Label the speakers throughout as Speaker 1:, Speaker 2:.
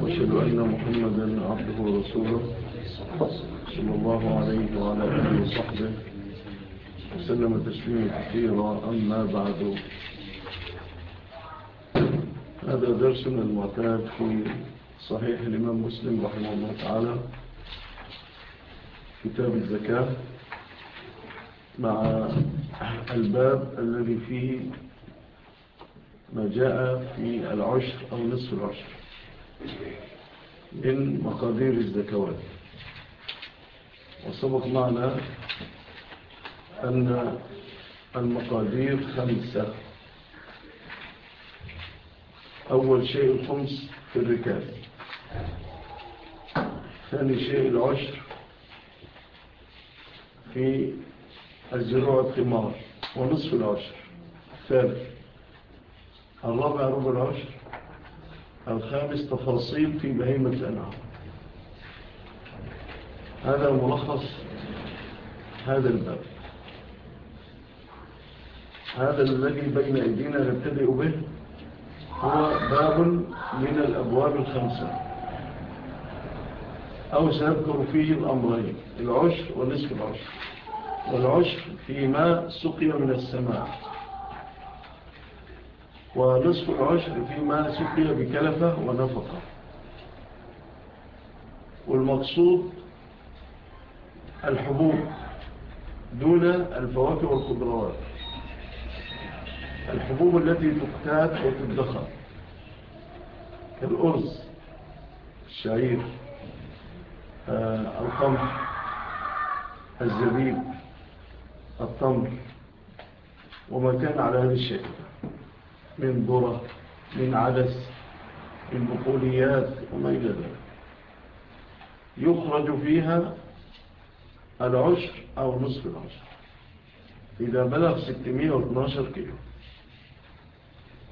Speaker 1: وأشهد أن محمدا عبده ورسوله صلى الله عليه وعلى آله وصحبه وسلم تسليما كثيرا. أما بعد هذا درسنا المعتاد في صحيح الإمام مسلم رحمه الله تعالى كتاب الزكاة مع الباب الذي فيه ما جاء في العشر أو نصف العشر من مقادير الزكوات. وسبق معنا أن المقادير خمسة. أول شيء الخمس في الركاب. ثاني شيء العشر في الزروع الثمار ونصف العشر. ثالث الرابع ربع العشر. الخامس تفاصيل في بهيمة الأنعام. هذا ملخص هذا الباب. هذا الذي بين أيدينا نبتدئ به هو باب من الأبواب الخمسة. أو سنذكر فيه الأمرين العشر ونصف العشر. والعشر فيما سقي من السماء. ونصف العشر فيما سقي بكلفة ونفقة. والمقصود الحبوب دون الفواكه والخضروات. الحبوب التي تقتات وتدخل كالأرز الشعير آه، القمح الزبيب الطمر وما كان على هذا الشكل من ذرة من عدس من بقوليات وما إلى ذلك. يخرج فيها العشر أو نصف العشر. إذا بلغ 612 كيلو.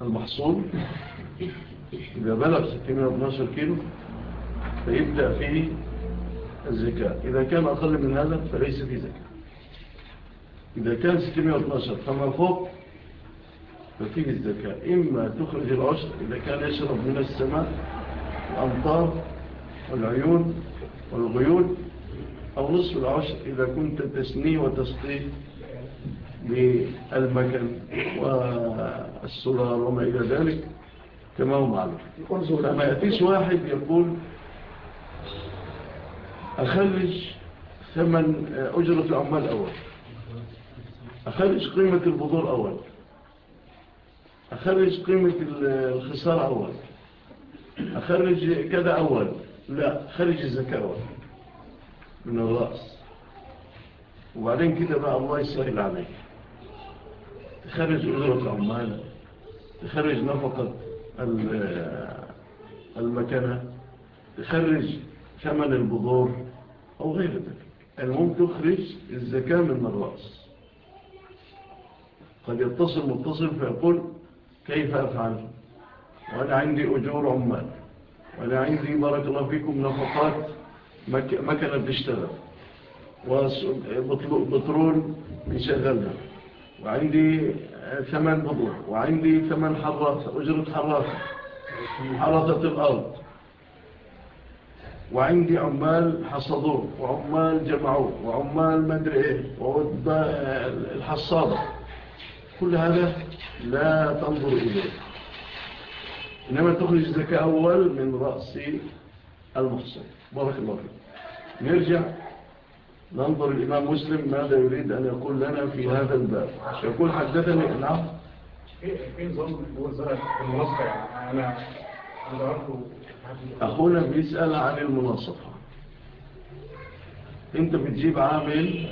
Speaker 1: المحصول إذا بلغ 612 كيلو فيبدأ فيه الزكاة. إذا كان أقل من هذا فليس فيه زكاة. إذا كان 612 فما فوق فتيجي الزكاة إما تخرج العشر إذا كان يشرب من السماء الأمطار والعيون والغيون أو نصف العشر إذا كنت تسني وتسقي بالمكان والسرار وما إلى ذلك كما هو معلوم. فما يأتيش واحد يقول أخرج ثمن أجرة العمال أول. أخرج قيمة البضور أول. أخرج قيمة الخسارة أول. أخرج كذا أول. لا خرج الزكاة أول. من الرأس. وبعدين كده بقى الله يسهل عليك. تخرج أجرة عمالة تخرج نفقة المكانة تخرج ثمن البذور أو غير ذلك. يعني المهم تخرج الزكاة من الرأس. قد يتصل متصل فيقول كيف أفعل؟ وأنا عندي أجور عمال. وأنا عندي بارك الله فيكم نفقات مكنة بتشتغل. وبترول بيشغلها. وعندي ثمن بضوء وعندي ثمن حراسة أجرة حراسة. حراسة الأرض. وعندي عمال حصدوه. وعمال جمعوه. وعمال مدرئه إيه. الحصادة. كل هذا لا تنظر إليه. إنما تخرج الزكاة أول من رأس المحصن بارك الله فيك. نرجع ننظر الإمام مسلم ماذا يريد أن يقول لنا في هذا الباب. يقول حدثني أنه
Speaker 2: إيه نظام المناصفة يعني أنا.
Speaker 1: أخونا بيسأل عن المناصفة. أنت بتجيب عامل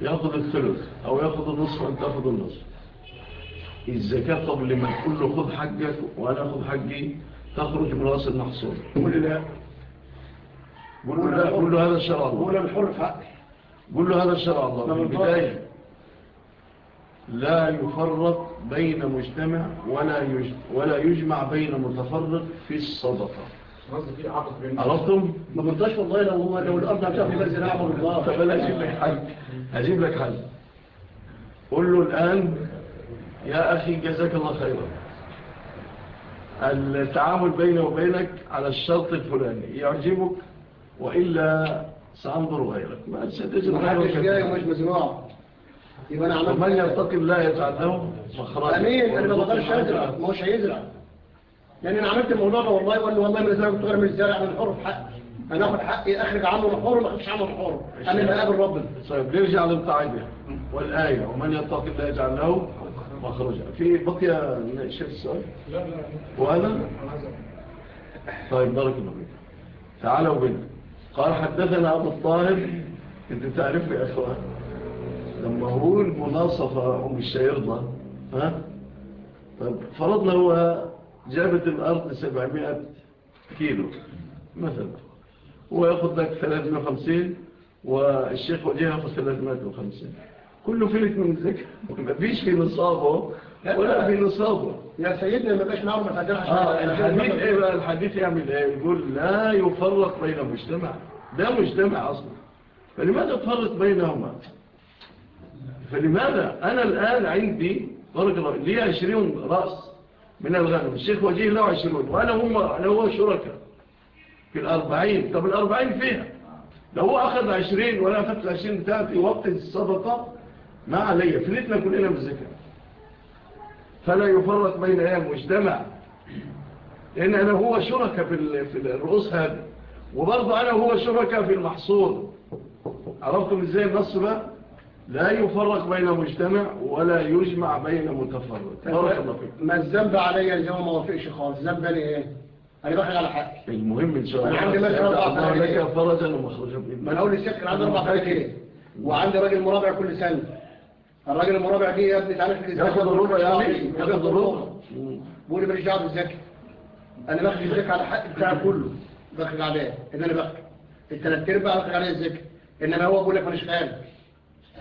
Speaker 1: ياخد الثلث أو ياخد النصف وأنت تأخذ النصف. الزكاة قبل ما تقول له خذ حجك وأنا أخذ حجي تخرج من رأس المحصول.
Speaker 2: قول لا.
Speaker 1: قول له, قول له هذا شرع الله.
Speaker 2: قول له في حقي
Speaker 1: قول له هذا شرع الله. نعم، في طيب. البداية. لا يفرق بين مجتمع ولا يجمع بين متفرق في الصدقة. عرفتم؟
Speaker 2: ما مرضاش والله لو لو الأرض هتاخد بنزل أعمل الله.
Speaker 1: طب أنا أجيب لك حل. أجيب لك حل. قول له الآن يا أخي جزاك الله خيرا. التعامل بيني وبينك على الشرط الفلاني. يعجبك وإلا سأنظر غيرك. ما
Speaker 3: تسددش
Speaker 1: غيرك
Speaker 3: مش مزروع يبقى أنا عملت من
Speaker 1: يرتقي الله يجعل له مخرج
Speaker 3: أمين أنا ما بقدرش
Speaker 1: أزرع
Speaker 3: ما هوش هيزرع يعني أنا عملت الموضوع ده والله وقال له والله من الزرع كنت من الزرع أنا الحر في حقي. أنا آخد حقي أخرج عنه الحر ما أخدش عنه الحر. أنا اللي هقابل ربنا
Speaker 1: طيب نرجع للقاعده والآية ومن يتق الله يجعل له مخرجا. في بقيه شايف السؤال؟
Speaker 2: لا لا.
Speaker 1: وهذا طيب بارك الله فيك. تعالوا بنا. قال حدثنا أبو الطاهر. أنت تعرف يا أخوان لما هو المناصفة أم الشيرضة ها؟ طيب فرضنا هو جابت الأرض 700 كيلو مثلا. ويأخذ لك 350 والشيخ وليها يأخذ 350 كله فلت من الزكاة ما فيش في نصابه ولا في نصابه.
Speaker 3: يا سيدنا ما باش نعرف الحديث عشان
Speaker 1: آه الحديث إيه بقى؟ الحديث يعمل إيه؟ يقول لا يفرق بين مجتمع. ده مجتمع أصلا. فلماذا تفرق بينهما؟ فلماذا؟ أنا الآن عندي فرق لي 20 رأس؟ من الغنم. الشيخ وجيه له عشرون وأنا هم أنا هو شركة في الأربعين. طب الأربعين فيها. لو هو أخذ عشرين ولا أخذت عشرين بتاعة وقت الصدقة ما علي. فلتنا كلنا بالزكاة فلا يفرق بين أيام واجتمع لأن أنا هو شركة في الرؤوس هذا وبرضه أنا هو شركة في المحصول. عرفتم إزاي النص بقى لا يفرق بين مجتمع ولا يجمع بين متفرق.
Speaker 3: ما الذنب علي اللي هو ما وافقش خالص. ذنب لي يعني إيه؟ أنا باخد على حقي
Speaker 1: المهم إن شاء الله.
Speaker 3: عندي مثلا أربع يعني
Speaker 1: لك إيه؟ فرجا ومخرجا.
Speaker 3: ما أنا أقول للشيخ عندي أربع فرق إيه؟ وعندي راجل مرابع كل سنة. الراجل المرابع دي يا ابني تعالى في
Speaker 1: ياخد الربع يا عم ياخد الربع.
Speaker 3: بيقول لي ماليش دعوه بالزكاه أنا باخد الزكاه على حق بتاع كله. باخد عليها إن أنا باخد الثلاث أرباع باخد عليها الزكاه إنما هو بيقول لك ماليش خالص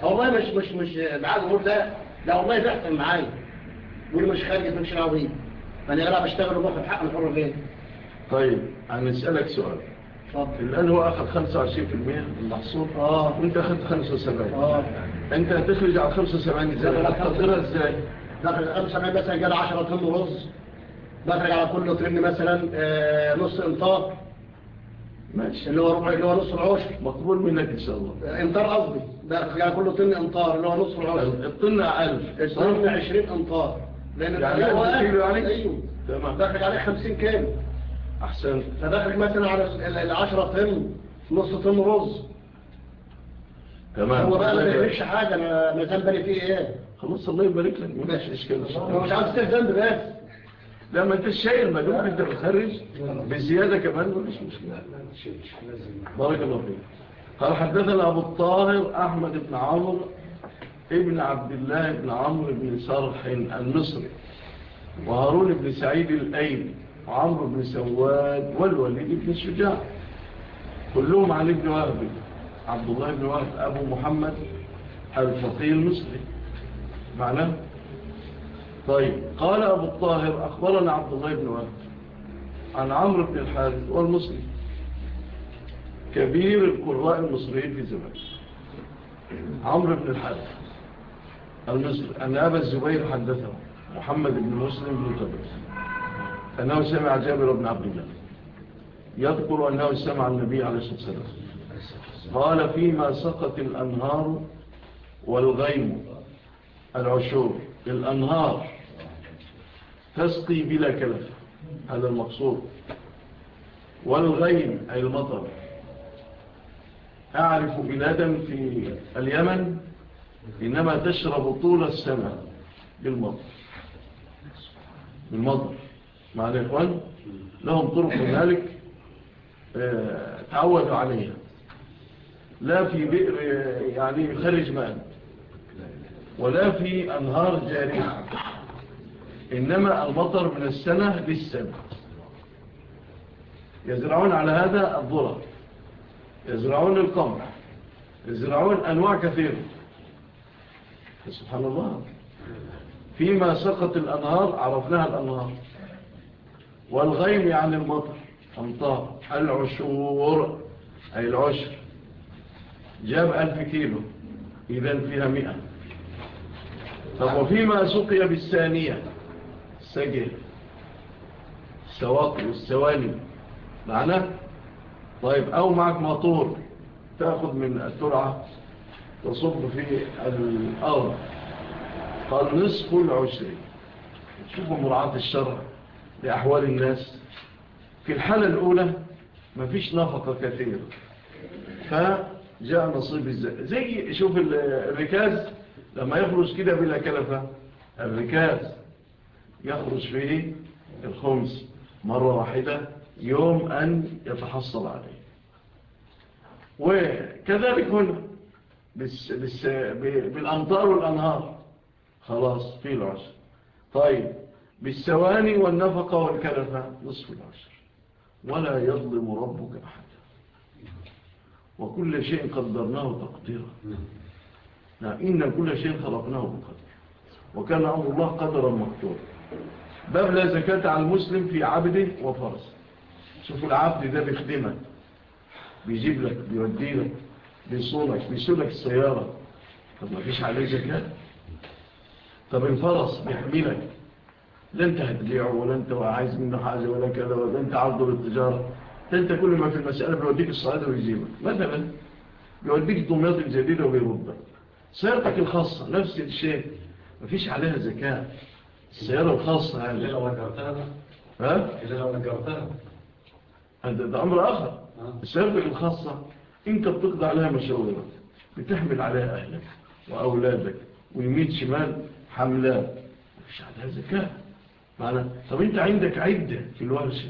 Speaker 3: والله مش مش مش بعد أقول لا لا والله بيحصل معايا بيقول مش خارج مش العظيم فأنا لا بشتغل وباخد حق الحر فين
Speaker 1: طيب أنا أسألك سؤال.
Speaker 3: اتفضل.
Speaker 1: الآن هو أخذ 25% من المحصول
Speaker 3: آه.
Speaker 1: وأنت أخذت 75
Speaker 3: آه.
Speaker 1: أنت هتخرج على 75
Speaker 3: إزاي؟
Speaker 1: هتقدرها
Speaker 3: إزاي؟ داخل 75 مثلا جاب 10 طن رز. بخرج على كل طن مثلا آه، نص إنطاق.
Speaker 1: ماشي.
Speaker 3: اللي هو ربع اللي هو نص العشر
Speaker 1: مقبول منك إن شاء الله.
Speaker 3: إنطار قصدي. ده يعني كله طن أمطار اللي هو نص العرض
Speaker 1: الطن 1000
Speaker 3: الطن 20 أمطار. لأن
Speaker 1: يعني
Speaker 3: هو
Speaker 1: كيلو يعني؟
Speaker 3: أيوه.
Speaker 1: تمام.
Speaker 3: داخل عليه 50 كيلو.
Speaker 1: أحسن.
Speaker 3: فداخل مثلا على ال 10 طن نص طن رز.
Speaker 1: تمام.
Speaker 3: هو بقى ما بيعملش حاجة أنا ما زال بالي فيه إيه؟
Speaker 1: خلاص الله يبارك لك. ماشي اشكال
Speaker 3: هو مش عاوز تستخدم بس.
Speaker 1: لما انت شايل مجموعه أنت بتخرج. بزيادة كمان مفيش مشكلة. بارك الله فيك. قال حدثنا أبو الطاهر أحمد بن عمر ابن عبد الله بن عمرو بن صرح المصري وهارون بن سعيد الأين وعمرو بن سواد والوليد بن الشجاع كلهم عن ابن وهب عبد الله بن وهب أبو محمد الفقيه المصري. معناه طيب قال أبو الطاهر أخبرنا عبد الله بن وهب عن عمرو بن الحارث والمصري. كبير القراء المصريين في زمان عمرو بن الحارث المصري أن أبا الزبير حدثه. محمد بن مسلم بن تبس أنه سمع جابر بن عبد الله. يذكر أنه سمع النبي عليه الصلاة والسلام. قال فيما سقط الأنهار والغيم العشور. الأنهار تسقي بلا كلف. هذا المقصود. والغيم أي المطر. أعرف بلادا في اليمن إنما تشرب طول السنة بالمطر بالمطر معنا يا إخوان لهم طرق ذلك آه، تعودوا عليها. لا في بئر يعني خارج ماء ولا في أنهار جارية. إنما المطر من السنة للسنة يزرعون على هذا الضرر يزرعون القمح يزرعون أنواع كثيرة سبحان الله فيما سقط الأنهار عرفناها الأنهار والغيم عن المطر أمطار العشور أي العشر جاب ألف كيلو إذن فيها مئة طب وفيما سقي بالثانية السجل السواق والسواني معناه طيب أو معك مطور تأخذ من الترعة تصب في الأرض. قال نصف العشر. شوفوا مراعاة الشرع لأحوال الناس. في الحالة الأولى ما فيش نفقة كثيرة. فجاء نصيب الزكاة زي شوف الركاز لما يخرج كده بلا كلفة الركاز يخرج فيه الخمس مرة واحدة يوم أن يتحصل عليه. وكذلك هنا بس بس بالأمطار والأنهار. خلاص في العشر طيب بالسواني والنفقة والكلفة نصف العشر ولا يظلم ربك أحدا وكل شيء قدرناه تقديرا. نعم، إن كل شيء خلقناه بقدر. وكان أمر الله قدرا مكتور باب لا زكاة على المسلم في عبده وفرسه شوفوا العبد ده بيخدمك بيجيب لك بيودي لك بيصونك بيصولك السيارة طب ما فيش عليه زكاة طب الفرس بيحملك لا انت هتبيعه ولا انت عايز منه حاجة ولا كذا ولا انت عرضه للتجارة انت كل ما في المسألة بيوديك الصعيدة ويجيبك مثلا بيوديك دمياط الجديدة وبيردك سيارتك الخاصة نفس الشيء ما فيش عليها زكاة السيارة الخاصة يعني
Speaker 2: لو
Speaker 1: ها؟
Speaker 2: إذا لو نجرتها
Speaker 1: ده أمر آخر.
Speaker 2: آه.
Speaker 1: الشركة الخاصة أنت بتقضي عليها مشروعات بتحمل عليها أهلك وأولادك ويمين شمال حملات. مش عليها ذكاء معنا طب أنت عندك عدة في الورشة.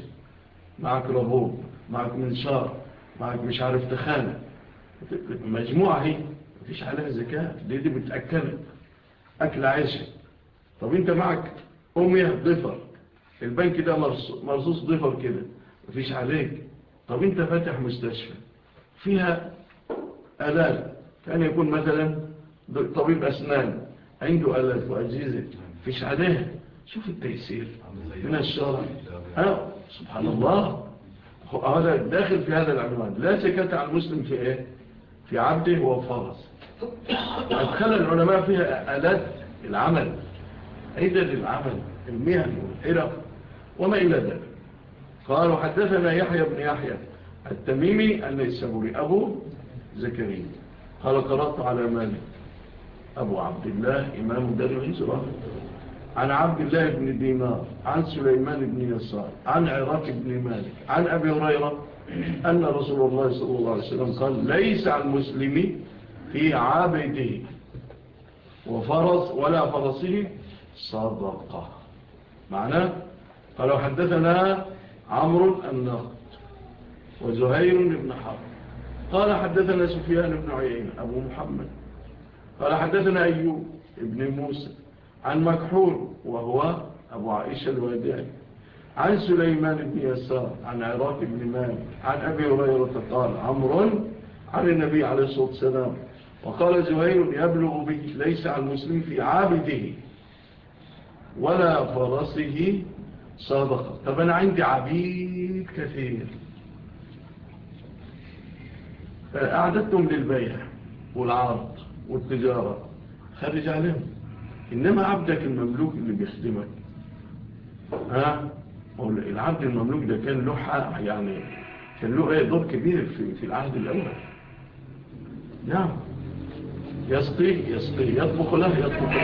Speaker 1: معك رهوب معك منشار معك مش عارف تخانة. مجموعة هي. مفيش عليها ذكاء دي دي بتأكلك أكل عيشك طب أنت معك أمية ضفر. البنك ده مرصوص ضفر كده. مفيش عليك. طب انت فاتح مستشفى فيها ألال. كان يكون مثلا طبيب أسنان عنده ألال وأجهزة فيش عليها. شوف التيسير من الشرع سبحان الله. هذا داخل في هذا العنوان. لا سكت على المسلم في إيه؟ في عبده وفرس أدخل العلماء فيها آلات العمل عدد العمل المهن والحرف وما إلى ذلك. قال وحدثنا يحيى بن يحيى التميمي النيسابوري أبو زكريا. قال قرأت على مالك. أبو عبد الله إمام دار العزرة عن عبد الله بن دينار عن سليمان بن يسار عن عراق بن مالك عن أبي هريرة أن رسول الله صلى الله عليه وسلم قال ليس عن المسلم في عابده وفرس ولا فرسه صدقة. معناه قالوا حدثنا عمرو الناقد وزهير بن حرب. قال حدثنا سفيان بن عيين أبو محمد. قال حدثنا أيوب بن موسى عن مكحول وهو أبو عائشة الوادعي عن سليمان بن يسار عن عراق بن مالك عن أبي هريرة قال عمر عن النبي عليه الصلاة والسلام. وقال زهير يبلغ به ليس عن مسلم في عابده ولا فرسه صدقة طب أنا عندي عبيد كثير. أعددتهم للبيع والعرض والتجارة. خرج عليهم. إنما عبدك المملوك اللي بيخدمك. ها؟ العبد المملوك ده كان له حق يعني كان له إيه؟ دور كبير في, في العهد الأول. نعم. يسقي يسقي. يطبخ له يطبخ له.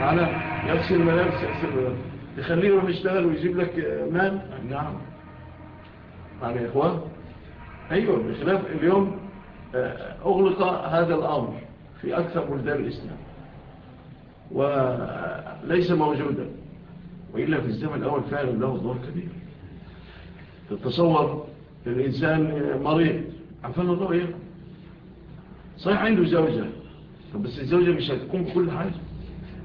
Speaker 1: على يغسل ملابس يغسل. ملابس يخليه يروح يشتغل ويجيب لك مال نعم معنا يا إخوان أيوة بخلاف اليوم أغلق هذا الأمر في أكثر بلدان الإسلام وليس موجودا وإلا في الزمن الأول فعلا له ضر كبير تتصور الإنسان مريض عفان الله إيه صحيح عنده زوجة بس الزوجة مش هتكون كل حاجة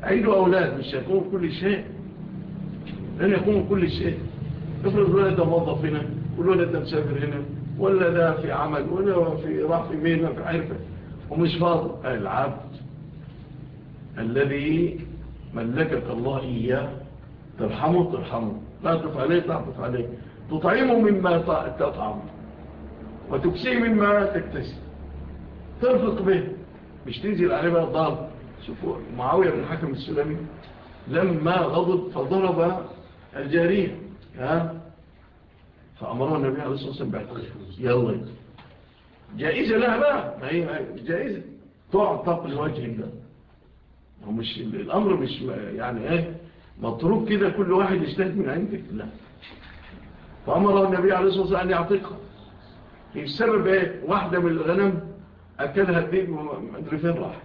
Speaker 1: عنده أولاد مش هتكون كل شيء لن يكون كل شيء. افرض الولد ده موظف هنا والولد ده مسافر هنا ولا ده في عمل ولا في راح في مين في عرفة ومش فاضي. العبد الذي ملكك الله إياه ترحمه ترحمه. لا تطع عليه تعطف عليه. تطعمه مما تطعم. وتكسيه مما تكتسي. ترفق به. مش تنزل عليه بقى ضرب شوفوا معاوية بن الحكم السلمي لما غضب فضرب الجارية ها؟ فأمروا النبي عليه الصلاة والسلام بعد يلا. جائزة لها بقى ما هي جائزة. تعتق لوجه الله. مش الأمر مش يعني إيه؟ مطروب كده كل واحد يشتهد من عندك. لا. فأمره النبي عليه الصلاة والسلام أن يعتقها السبب إيه؟ واحدة من الغنم أكلها الدين ومدري فين راح.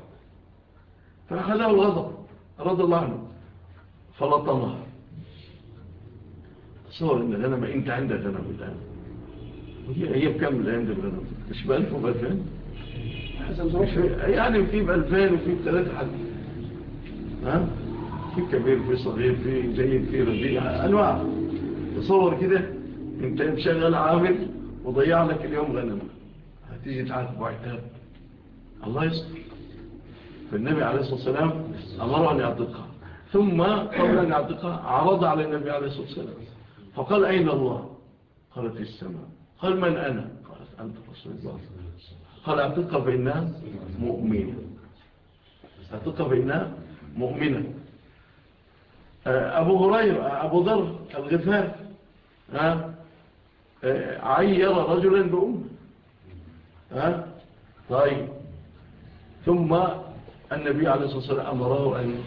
Speaker 1: فأخذها الغضب رضى الله عنه. فلطمها. صور ان الهنا ما انت عندها تنام الآن. ودي هي بكم الآن ده الغنم مش ب 1000 وب 2000 يعني في ب 2000 وفي ب 3000 ها؟ في كبير في صغير في جيد في رديء أنواع. تصور كده. انت مشغل عامل وضيع لك اليوم غنم. هتيجي تعاتب وعتاب الله يستر. فالنبي عليه الصلاة والسلام امره أن يعتقها ثم قبل أن يعتقها عرض على النبي عليه الصلاة والسلام. فقال أين الله؟ قال في السماء. قال من أنا؟ قالت أنت رسول الله. قال أعتق بإنها مؤمنة أعتق بإنها مؤمنة أبو هرير أبو ذر الغفار عير رجلا بأمه. ها؟ طيب. ثم النبي عليه الصلاة والسلام أمره أن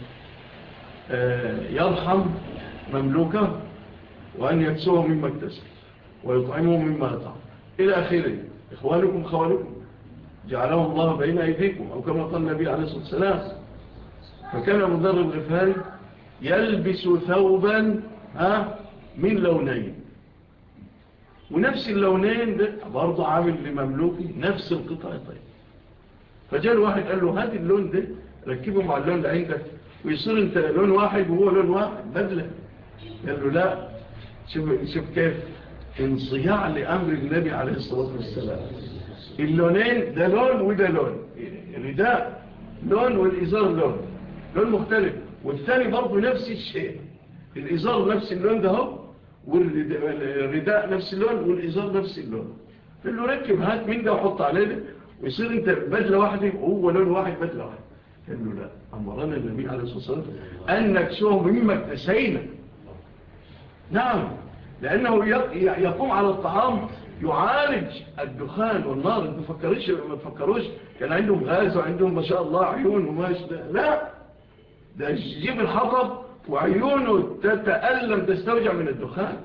Speaker 1: آه، يرحم مملوكه. وأن يكسوه مما اكتسب ويطعمه مما أطعم إلى آخره إخوانكم خوالكم جعلهم الله بين أيديكم أو كما قال النبي عليه الصلاة والسلام فكان مدر الغفاري يلبس ثوبا ها من لونين. ونفس اللونين برضه عامل لمملوكي نفس القطع طيب فجاء الواحد قال له هات اللون ده ركبه مع اللون اللي عندك ويصير أنت لون واحد وهو لون واحد بدلة. قال له لا شوف, شوف كيف انصياع لأمر النبي عليه الصلاة والسلام. اللونين ده لون وده لون. الرداء لون والإزار لون. لون مختلف. والثاني برضو نفس الشيء. الإزار نفس اللون ده هو والرداء نفس اللون والإزار نفس اللون. قال له ركب هات من ده وحط عليه ده ويصير أنت بدلة واحدة وهو لون واحد بدلة واحدة قال له لا أمرنا النبي عليه الصلاة والسلام أنك نكسوه مما اكتسينا نعم. لأنه يقوم على الطعام يعالج الدخان والنار. ما تفكرش ما تفكروش. كان عندهم غاز وعندهم ما شاء الله عيون وما لا. ده يجيب الحطب وعيونه تتألم تستوجع من الدخان.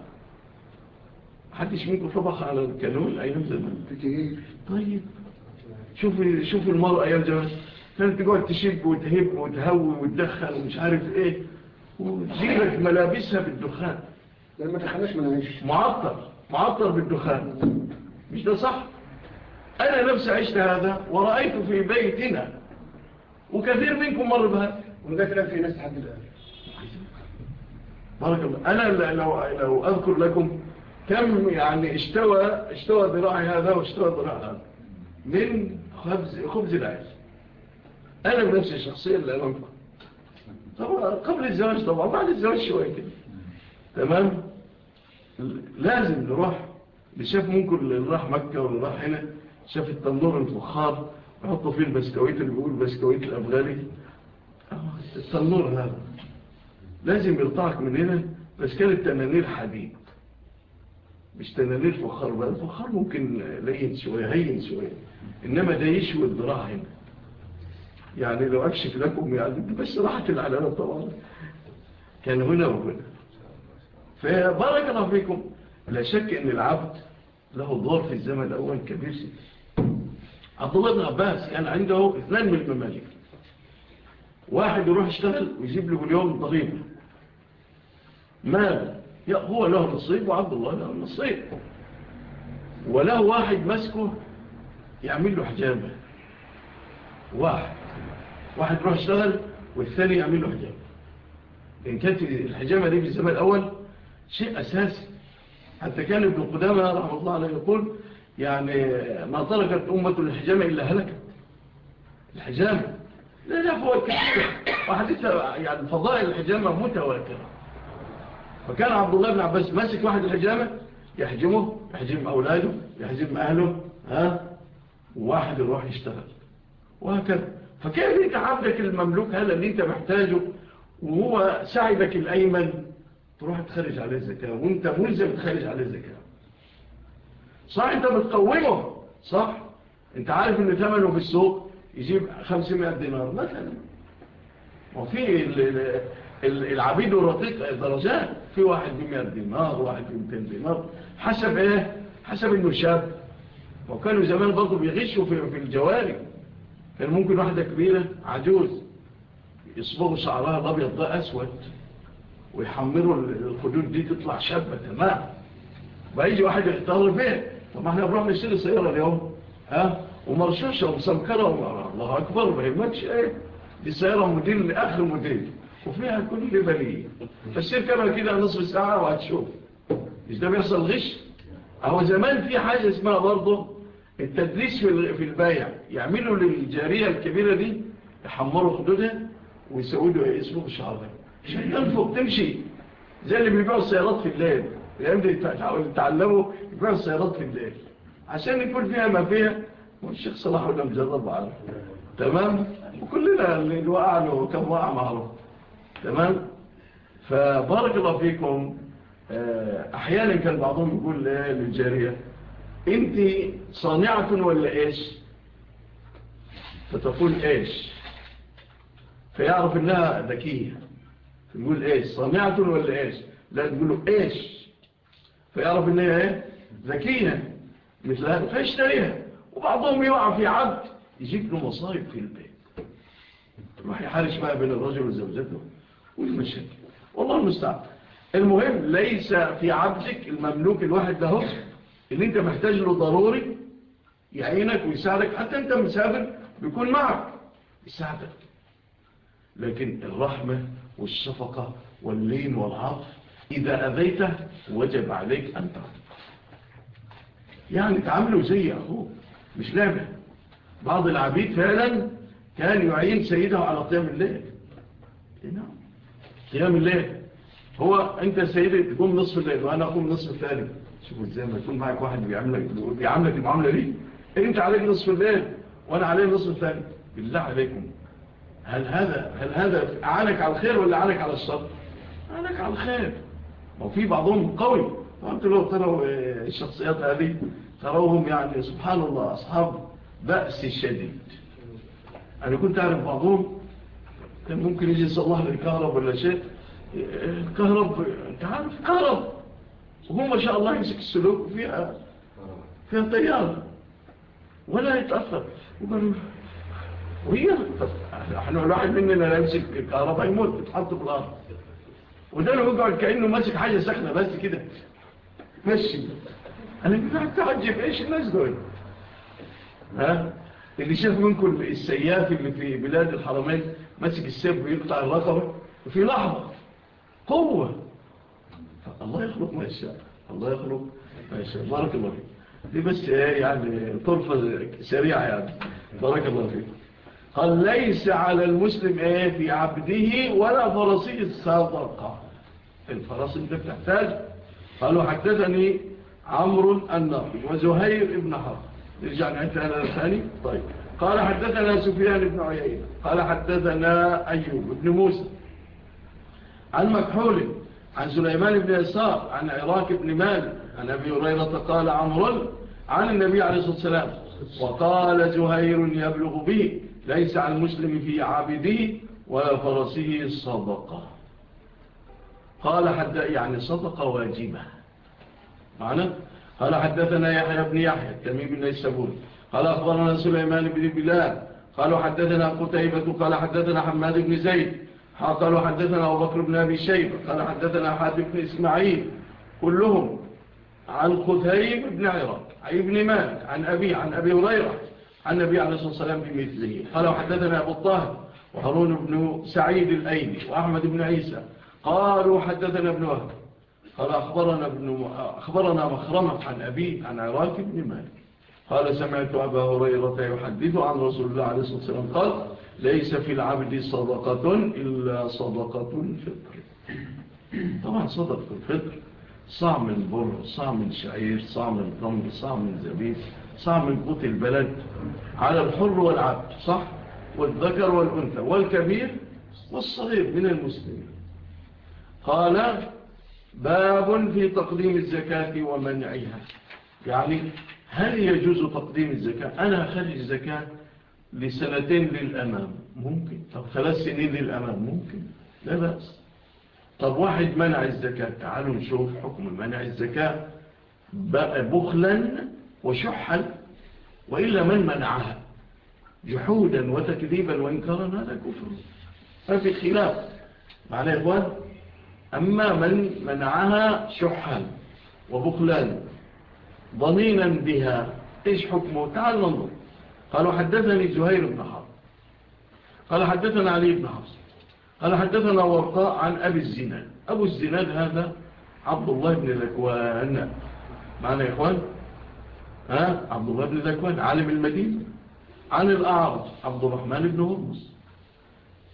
Speaker 1: محدش منكم طبخ على الكانون أيام زمان. طيب. شوف شوف المرأة يا زمان كانت تقعد تشب وتهب وتهوي وتدخل ومش عارف إيه وتجيب لك ملابسها بالدخان.
Speaker 3: لما ما من العيش
Speaker 1: معطر معطر بالدخان. مش ده صح؟ أنا نفسي عشت هذا ورأيت في بيتنا. وكثير منكم مر
Speaker 3: بها. ولذلك في ناس لحد الآن.
Speaker 1: بارك الله. أنا لو, لو أذكر لكم كم يعني اشتوى اشتوى ذراعي هذا واشتوى ذراع هذا. من خبز, خبز العيش. أنا بنفسي شخصيا لا أنكر. طبعا قبل الزواج طبعا بعد الزواج شوية تمام؟ لازم نروح اللي شاف ممكن اللي راح مكة واللي راح هنا شاف التنور الفخار يحطوا فيه البسكويت اللي بيقول بسكويت الأبغالي. التنور هذا لازم يقطعك من هنا بس كان التنانير حديد. مش تنانير فخار بقى الفخار ممكن لين شوية هين شوية. إنما ده يشوي الذراع هنا. يعني لو أكشف لكم يعني بس راحت العلالة طبعا. كان هنا وهنا. فبارك الله فيكم. لا شك أن العبد له دور في الزمن الأول كبير جدا. عبد الله بن عباس كان عنده اثنان من الممالك. واحد يروح يشتغل ويجيب له اليوم ضغيبة مال هو له نصيب وعبد الله له نصيب. وله واحد مسكه يعمل له حجامة واحد. واحد يروح يشتغل والثاني يعمل له حجامة إن كانت الحجامة دي في الزمن الأول شيء أساسي. حتى كان ابن قدامة رحمة الله عليه يقول يعني ما تركت أمة الحجامة إلا هلكت. الحجامة. لا لا كثير وحديث يعني فضائل الحجامة متواترة. فكان عبد الله بن عباس ماسك واحد الحجامة يحجمه يحجم أولاده يحجم أهله ها واحد يروح يشتغل. وهكذا. فكيف أنت عبدك المملوك هذا اللي أنت محتاجه وهو سعبك الأيمن تروح تخرج عليه زكاة. وانت ملزم تخرج عليه زكاة. صح؟ انت بتقومه صح. انت عارف ان ثمنه في السوق يجيب 500 دينار مثلا. وفي العبيد والرقيق درجات. في واحد ب 100 دينار واحد ب 200 دينار. حسب إيه؟ حسب انه شاب وكانوا زمان برضه بيغشوا في الجوارب كان ممكن واحدة كبيرة عجوز يصبغوا شعرها الأبيض ده أسود. ويحمروا الخدود دي تطلع شابة تمام بيجي واحد يختار بيه طب إحنا بنروح نشتري سيارة اليوم؟ ها؟ ومرشوشة ومسمكرة الله أكبر ما إيه. دي سيارة موديل لآخر موديل وفيها كل بلية فالسير كامل كده نصف ساعة وهتشوف. مش ده بيحصل غش؟ أهو زمان في حاجة اسمها برضه التدريس في البايع يعملوا للجارية الكبيرة دي يحمروا خدودها ويسعودوا إيه؟ اسمه الشعر ده عشان تنفق تمشي. زي اللي بيبيعوا السيارات في الليل. الأيام دي يتعلموا يبيعوا السيارات في الليل. عشان يكون فيها ما فيها والشيخ صلاح ولا مجرب عارف تمام؟ وكلنا اللي وقع له كم وقع معروف. تمام؟ فبارك الله فيكم. آه، أحيانا كان بعضهم يقول للجارية أنت صانعة ولا إيش؟ فتقول إيش؟ فيعرف إنها ذكية. نقول إيش؟ صانعة ولا إيش؟ لا تقولوا إيش. فيعرف إنها إيه؟ ذكية مثل هذا فيشتريها. وبعضهم يقع في عبد. يجيب له مصايب في البيت. راح يحارش بقى بين الرجل وزوجته. والمشاكل والله المستعان. المهم ليس في عبدك المملوك الواحد له اللي أنت محتاج له ضروري يعينك ويساعدك حتى أنت مسافر بيكون معك. يساعدك. لكن الرحمة والشفقة واللين والعطف. إذا أذيته وجب عليك أن تعطف. يعني تعامله زي أخوه مش لعبة بعض العبيد فعلا كان يعين سيده على قيام الليل. إيه نعم. قيام الليل. هو أنت سيدي تقوم نصف الليل وأنا أقوم نصف الثالث شوفوا إزاي ما يكون معك واحد بيعاملك بيعاملك المعاملة دي. إيه، أنت عليك نصف الليل وأنا عليك نصف الثالث بالله عليكم. هل هذا هل هذا أعانك على الخير ولا أعانك على الشر؟ أعانك على الخير. وفي بعضهم قوي. قلت له تروا الشخصيات هذه تروهم يعني سبحان الله أصحاب بأس شديد. أنا كنت أعرف بعضهم كان ممكن يجي يصلح للكهرب ولا شيء. الكهرب أنت عارف كهرب وهو ما شاء الله يمسك السلوك فيها فيها طيارة ولا يتأثر. وقالوا وهي إحنا الواحد مننا لا يمسك الكهرباء يموت تتحط في الأرض. وده اللي بيقعد كأنه ماسك حاجة سخنة بس كده. ماشي. أنا بتاع تعجب إيش الناس دول؟ ها؟ اللي شاف منكم السياف اللي في بلاد الحرمين ماسك السيف ويقطع الرقبة وفي لحظة قوة. الله يخلق ما يشاء الله يخلق ما يشاء. بارك الله فيك. دي بس يعني طرفة سريعة يعني. بارك الله فيك. قال ليس على المسلم إيه في عبده ولا فرسي الصدقة الفرص انت بتحتاج. قالوا حدثني عمرو النقي وزهير ابن حرب. نرجع نعيد هذا الثاني. طيب. قال حدثنا سفيان بن عيينة. قال حدثنا أيوب بن موسى. عن مكحول عن سليمان بن يسار عن عراك بن مالك عن أبي هريرة قال عمرو عن النبي عليه الصلاة والسلام. وقال زهير يبلغ به. ليس على المسلم في عابده ولا فرسه صدقة. قال حد يعني صدقة واجبة. معنا قال حدثنا يحيى بن يحيى التميم بن السبول قال أخبرنا سليمان بن بلال. قالوا حدثنا قتيبة قال حدثنا حماد بن زيد. قالوا حدثنا أبو بكر بن أبي شيبة. قال حدثنا حاتم بن إسماعيل. كلهم عن قتيب بن عراق ابن مالك عن أبي عن أبي هريرة. عن النبي عليه الصلاة والسلام بمثله قال وحدثنا أبو الطاهر وهرون بن سعيد الأيني وأحمد بن عيسى. قالوا حدثنا ابن وهب. قال أخبرنا, ابن أخبرنا مخرمة عن أبي عن عراك بن مالك. قال سمعت أبا هريرة يحدث عن رسول الله عليه الصلاة والسلام. قال ليس في العبد صدقة إلا صدقة الفطر. طبعا صدقة الفطر. صاع من بر صاع من شعير صاع من تمر صاع من زبيب. صعب قوت البلد. على الحر والعبد صح؟ والذكر والأنثى والكبير والصغير من المسلمين. قال باب في تقديم الزكاة ومنعها. يعني هل يجوز تقديم الزكاة؟ أنا أخرج الزكاة لسنتين للأمام. ممكن. طب ثلاث سنين للأمام. ممكن. لا بأس. طب واحد منع الزكاة. تعالوا نشوف حكم منع الزكاة. بقى بخلا وشحا وإلا من منعها جحودا وتكذيبا وإنكارا هذا كفر. ففي خلاف. معنا يا إخوان أما من منعها شحا وبخلا ضنينا بها إيش حكمه؟ تعال ننظر. قالوا حدثني زهير بن حرب. قال حدثنا علي بن حفص. قال حدثنا ورقاء عن أبي الزناد. أبو الزناد هذا عبد الله بن الأكوان معنا يا إخوان ها؟ عبد الله بن ذكوان عالم المدينة. عن الأعرج عبد الرحمن بن هرمز.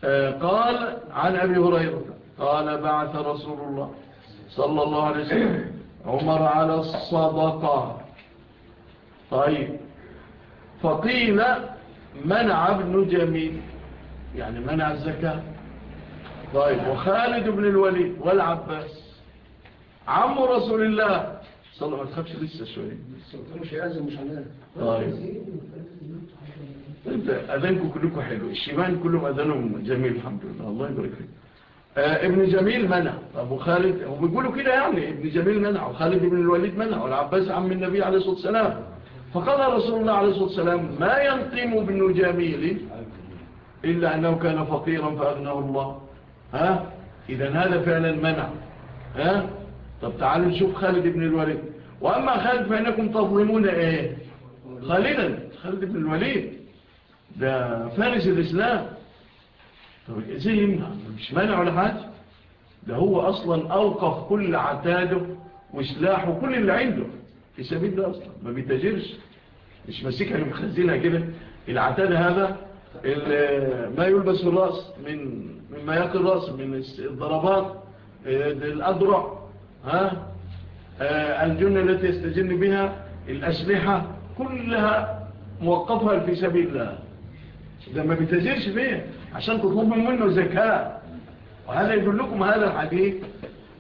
Speaker 1: آه، قال عن أبي هريرة قال بعث رسول الله صلى الله عليه وسلم عمر على الصدقة. طيب. فقيل منع ابن جميل. يعني منع الزكاة. طيب. وخالد بن الوليد والعباس. عم رسول الله. صلى الله عليه وسلم لسه طيب طيب اذانكم كلكم حلو الشمال كلهم اذانهم جميل الحمد لله الله يبارك فيك ابن جميل منع ابو خالد هم بيقولوا كده يعني ابن جميل منع وخالد بن الوليد منع والعباس عم النبي عليه الصلاه والسلام فقال رسول الله عليه الصلاه والسلام ما ينقم ابن جميل الا انه كان فقيرا فاغناه الله ها اذا هذا فعلا منع ها طب تعالوا نشوف خالد بن الوليد وأما خالد فإنكم تظلمون إيه؟ خالدا خالد بن الوليد. ده فارس الإسلام. طب إزاي يمنع مش مانع ولا حاجة؟ ده هو أصلا أوقف كل عتاده وسلاحه كل اللي عنده. في سبيل ده أصلا ما بيتجرش مش ماسكها مخزنها كده. العتاد هذا ما يلبس الرأس من مما يقي الرأس من الضربات آه، الأدرع ها؟ آه، الجنة التي يستجن بها الأسلحة كلها موقفها في سبيل الله. ده ما بتزيرش فيه عشان تطلب منه زكاة. وهذا يقول لكم هذا الحديث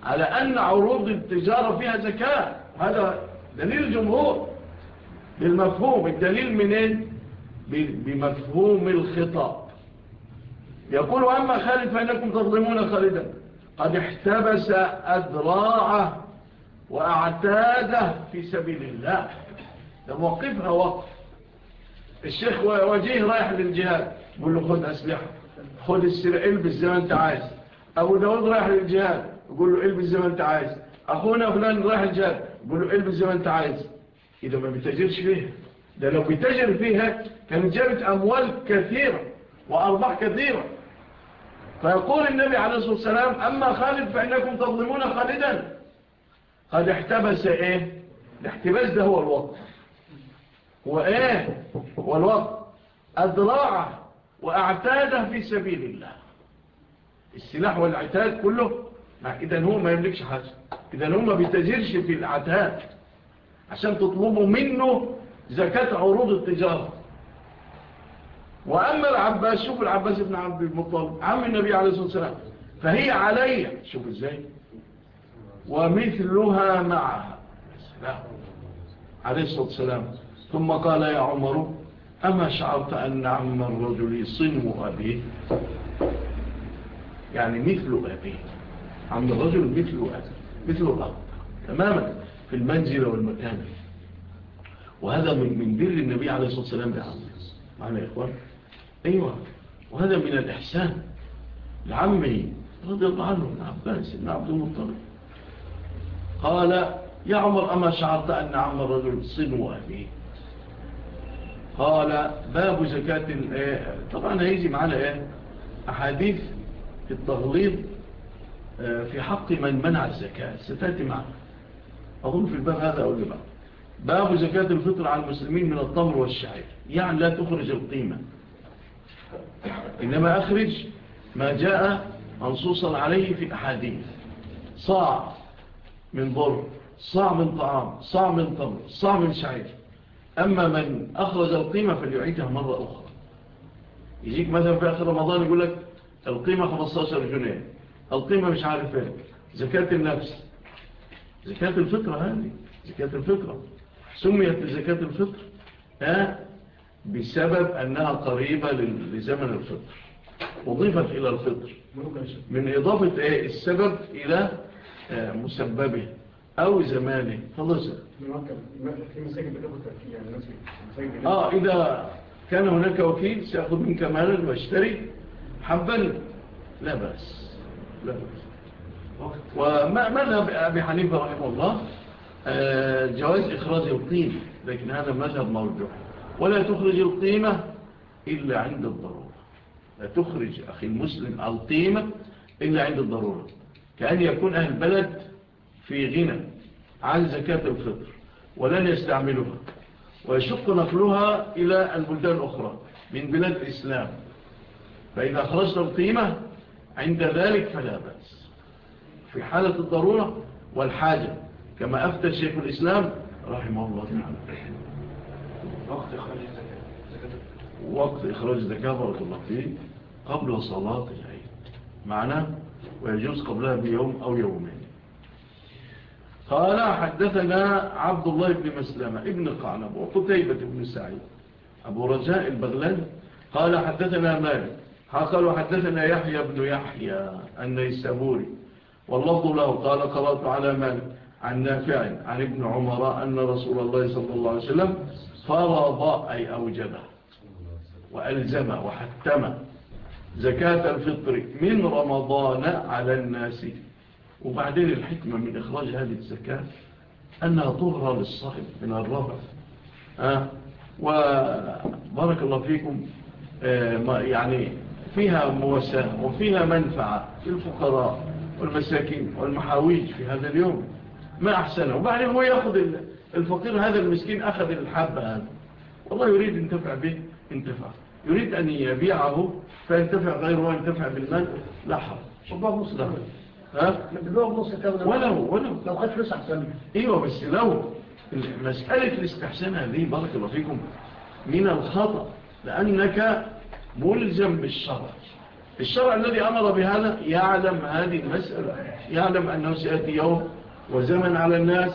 Speaker 1: على أن عروض التجارة فيها زكاة. هذا دليل الجمهور بالمفهوم. الدليل منين؟ بمفهوم الخطاب. يقول أما خالد فإنكم تظلمون خالدا. قد احتبس أذراعه وأعتاده في سبيل الله. ده موقفها وقف الشيخ وجيه رايح للجهاد. يقول له خد أسلحة. خد السلاح إلبس زي ما أنت عايز. أبو داود رايح للجهاد. يقول له إلبس زي ما أنت عايز. أخونا فلان رايح للجهاد. يقول له إلبس زي ما أنت عايز. إذا ما بيتاجرش فيها. ده لو بيتاجر فيها كان جابت أموال كثيرة وأرباح كثيرة. فيقول النبي عليه الصلاة والسلام أما خالد فإنكم تظلمون خالدا. قد احتبس إيه؟ الاحتباس ده هو الوقت. هو إيه؟ هو الوقت. أدراعه وأعتاده في سبيل الله. السلاح والعتاد كله اذا هو ما يملكش حاجة. اذا هو ما بيتجرش في العتاد عشان تطلبوا منه زكاة عروض التجارة. وأما العباس شوف العباس ابن عبد المطلب عم النبي عليه الصلاة والسلام فهي علي. شوف إزاي. ومثلها معها. عليه الصلاة والسلام. ثم قال يا عمر أما شعرت أن عم الرجل صنم أبيه؟ يعني مثل أبيه. عم الرجل مثل أبيه مثل أبيه تماما. في المنزل والمكان. وهذا من من بر النبي عليه الصلاة والسلام بعمه معنا يا إخوان؟ أيوة. وهذا من الإحسان لعمه رضي الله عنه العباس عباس عبد المطلب. قال يا عمر أما شعرت أن عمر رجل صنو أبيه قال باب زكاة إيه، طبعا هيجي معنا إيه أحاديث التغليظ آه، في حق من منع الزكاة. ستأتي معنا أظن في الباب هذا أقول لبعض باب زكاة الفطر على المسلمين من الطمر والشعير. يعني لا تخرج القيمة. إنما أخرج ما جاء منصوصا عليه في أحاديث صاع. من بر صاع من طعام صاع من طمر صاع من شعير. أما من أخرج القيمة فليعيدها مرة أخرى. يجيك مثلا في آخر رمضان يقول لك القيمة 15 جنيه. القيمة مش عارف إيه. زكاة النفس. زكاة الفطرة هذه. زكاة الفطرة. سميت زكاة الفطر بسبب أنها قريبة لزمن الفطر. أضيفت إلى الفطر. من إضافة إيه؟ السبب إلى مسببه أو زمانه. خلاص آه إذا كان هناك وكيل سيأخذ منك مالا واشتري حبا. لا بأس. لا بأس. ومذهب أبي حنيفة رحمه الله؟ آه، جواز إخراج القيمة. لكن هذا مذهب مرجوح ولا تخرج القيمة إلا عند الضرورة. لا تخرج أخي المسلم القيمة إلا عند الضرورة. كأن يكون أهل بلد في غنى عن زكاة الفطر ولن يستعملها ويشق نقلها إلى البلدان الأخرى من بلاد الإسلام. فإذا خرجت القيمة عند ذلك فلا بأس. في حالة الضرورة والحاجة كما أفتى شيخ الإسلام رحمه الله تعالى.
Speaker 2: وقت إخراج الزكاة.
Speaker 1: وقت إخراج الزكاة بارك الله فيه قبل صلاة العيد. معناه ويجوز قبلها بيوم أو يومين. قال حدثنا عبد الله بن مسلمة ابن قعنب وقتيبة بن سعيد. أبو رجاء البغلاني قال حدثنا مالك. قالوا حدثنا يحيى بن يحيى النيسابوري. واللفظ له قال قرأت على مالك عن نافع عن ابن عمر أن رسول الله صلى الله عليه وسلم فرض أي أوجبه وألزمه وحتمه. زكاة الفطر. من رمضان على الناس. وبعدين الحكمة من إخراج هذه الزكاة أنها طهرة للصاحب من الربع. أه؟ وبارك الله فيكم آه، يعني فيها موسى وفيها منفعة للفقراء والمساكين والمحاويج في هذا اليوم. ما أحسنه. وبعدين هو يأخذ الفقير هذا المسكين أخذ الحب هذا والله يريد انتفع به انتفعه يريد أن يبيعه فينتفع غيره وينتفع بالمال. لا لحظ
Speaker 3: والله نص
Speaker 1: ها؟
Speaker 3: بالله نص
Speaker 1: ولو ولو
Speaker 3: لو خد فلوس أحسن.
Speaker 1: إيوه بس لو مسألة الاستحسان هذه بارك الله فيكم من الخطأ لأنك ملزم بالشرع. الشرع الذي أمر بهذا يعلم هذه المسألة. يعلم أنه سيأتي يوم وزمن على الناس.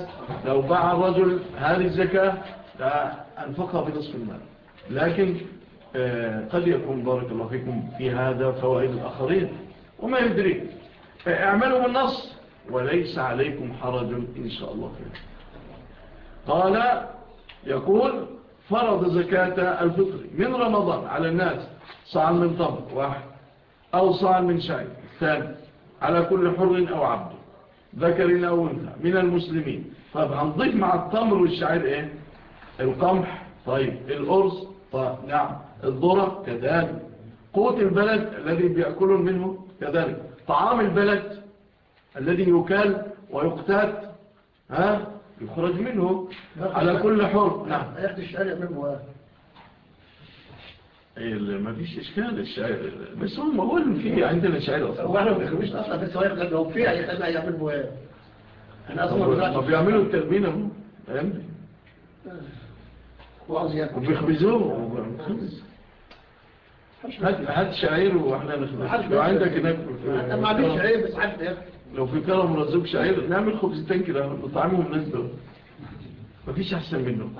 Speaker 1: لو باع الرجل هذه الزكاة فأنفقها بنصف المال. لكن آه، قد يكون بارك الله فيكم في هذا فوائد الآخرين. وما يدري اعملوا بالنص وليس عليكم حرج إن شاء الله فيه قال يقول فرض زكاة الفطر من رمضان على الناس صاع من طبق واحد أو صاع من شعير الثاني على كل حر أو عبد ذكر أو أنثى من المسلمين. طب هنضيف مع التمر والشعير إيه؟ القمح. طيب الأرز. طيب نعم. الذرة كذلك. قوت البلد الذي بيأكلون منه كذلك. طعام البلد الذي يكال ويقتات ها يخرج منه على كل حر نعم.
Speaker 3: يأتي الشارع منه
Speaker 1: ما فيش إشكال الشعير بس هم اول في عندنا شعير أصلا.
Speaker 3: وإحنا ما بنخرجش أصلا بس هو يخلق لو في هيخلق يعمل إيه أنا أصلا
Speaker 1: ما بيعملوا الترميم أهو. فاهمني
Speaker 3: وعاوز ياكل.
Speaker 1: وبيخبزوه. محدش شعير وإحنا نخبز لو عندك
Speaker 3: ناكل عنديش عيب بس حد
Speaker 1: لو في كرم رزوق شعير نعمل خبزتين كده نطعمهم الناس دول مفيش أحسن منه.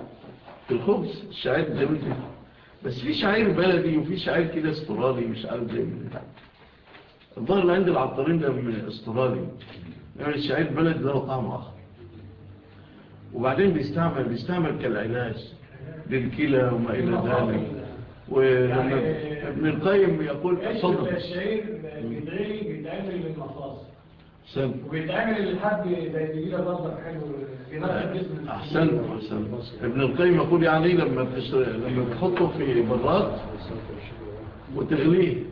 Speaker 1: الخبز الشعير جميل بس في شعير بلدي وفي شعير كده استرالي مش عارف زي الظاهر اللي عند العطارين ده من استرالي. يعني الشعير بلدي ده طعم آخر. وبعدين بيستعمل بيستعمل كالعلاج. للكلى وما إلى ذلك. ولما ابن القيم يقول صدق
Speaker 2: الشعير بيتغلي بيتعمل للمفاصل
Speaker 1: سم
Speaker 2: وبيتعمل للحب زي الجيله برضه حلو
Speaker 1: أحسن. أحسن. ابن القيم يقول يعني إيه لما لما تحطه في براد وتغليه؟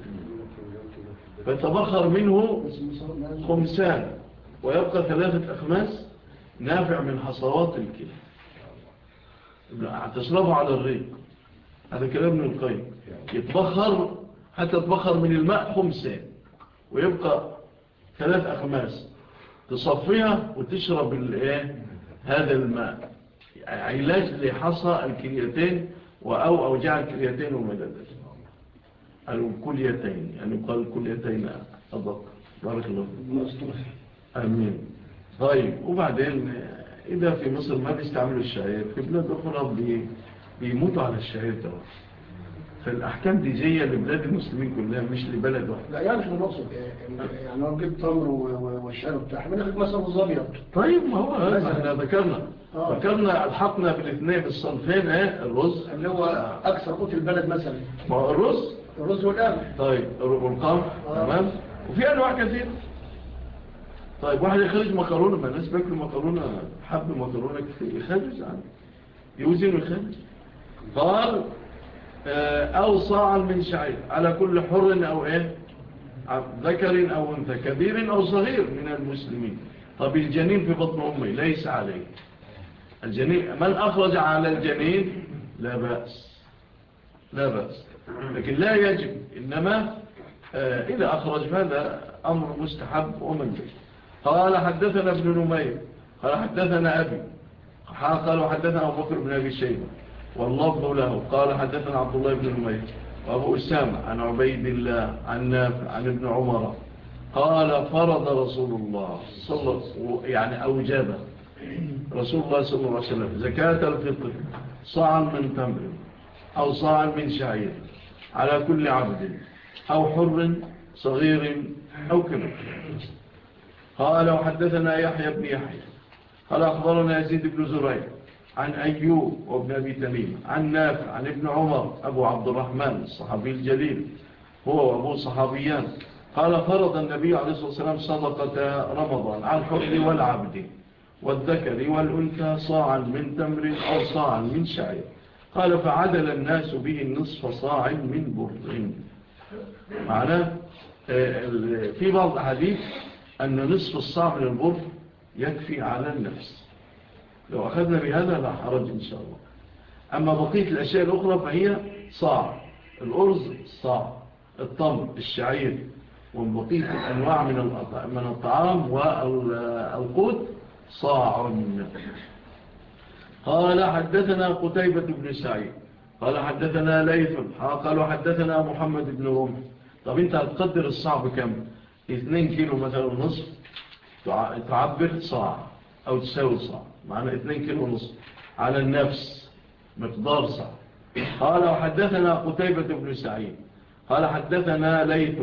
Speaker 1: فتبخر منه خمسان ويبقى ثلاثة أخماس نافع من حصوات الكلى. تصرفه على الريق. هذا كلام من القيم يتبخر حتى يتبخر من الماء خمسة ويبقى ثلاث أخماس. تصفيها وتشرب إيه؟ هذا الماء. علاج لحصى الكليتين أو أوجاع الكليتين وما ذلك الكليتين يعني قال الكليتين أضق بارك الله أمين. طيب وبعدين إذا في مصر ما بيستعملوا الشعير في بلاد أخرى بيه بيموتوا على الشهادة فالأحكام دي زي لبلاد المسلمين كلها مش لبلد واحد.
Speaker 3: لا يعني إحنا نقصد يعني, يعني لو جبت تمر والشارب بتاع من اخذ مثلا الزبيط
Speaker 1: طيب ما هو إحنا ذكرنا.
Speaker 3: آه.
Speaker 1: ذكرنا الحقنا بالاثنين بالصنفين ها الرز.
Speaker 3: اللي هو أكثر قوت البلد مثلا.
Speaker 1: ما هو الرز؟
Speaker 3: الرز والقمح
Speaker 1: طيب والقمح
Speaker 3: آه.
Speaker 1: تمام. وفي أنواع كثيرة. طيب واحد يخرج مكرونة. ما الناس بياكلوا مكرونة حب مكرونة كتير. يخرج عنه يوزن ويخرج قال آه، أو صاعا من شعير على كل حر أو إيه؟ ذكر أو أنثى كبير أو صغير من المسلمين. طب الجنين في بطن أمي ليس عليه. الجنين من أخرج على الجنين؟ لا بأس. لا بأس. لكن لا يجب. إنما آه، إذا أخرج هذا أمر مستحب ومن به قال حدثنا ابن نمير. قال حدثنا أبي. قال حدثنا أبو بكر بن أبي شيبة. واللفظ له قال حدثنا عبد الله بن حميد. وأبو أسامة عن عبيد الله عن نافع عن ابن عمر. قال فرض رسول الله صلى يعني أوجابه رسول الله صلى الله عليه وسلم زكاة الفطر صاعا من تمر أو صاعا من شعير على كل عبد أو حر صغير أو كبير. قال وحدثنا يحيى بن يحيى. قال أخبرنا يزيد بن زريع عن أيوب وابن أبي تميم عن نافع عن ابن عمر أبو عبد الرحمن الصحابي الجليل هو وأبو صحابيان قال فرض النبي عليه الصلاة والسلام صدقة رمضان عن حر والعبد والذكر والأنثى صاعا من تمر أو صاعا من شعير. قال فعدل الناس به النصف صاع من بر معناه آه، في بعض الحديث أن نصف الصاع من البر يكفي على النفس. لو أخذنا بهذا لا حرج إن شاء الله. أما بقية الأشياء الأخرى فهي صاع. الأرز صاع. الطمر الشعير. وبقية الأنواع من من الطعام والقوت صاع. قال حدثنا قتيبة بن سعيد. قال حدثنا ليث. قالوا حدثنا محمد بن رمح. طب أنت هتقدر الصاع بكم 2 كيلو مثلا ونصف. تعبر صاع أو تساوي صاع. معنا 2 كيلو ونص. على النفس. مقدار صح. قال وحدثنا قتيبة بن سعيد. قال حدثنا ليث.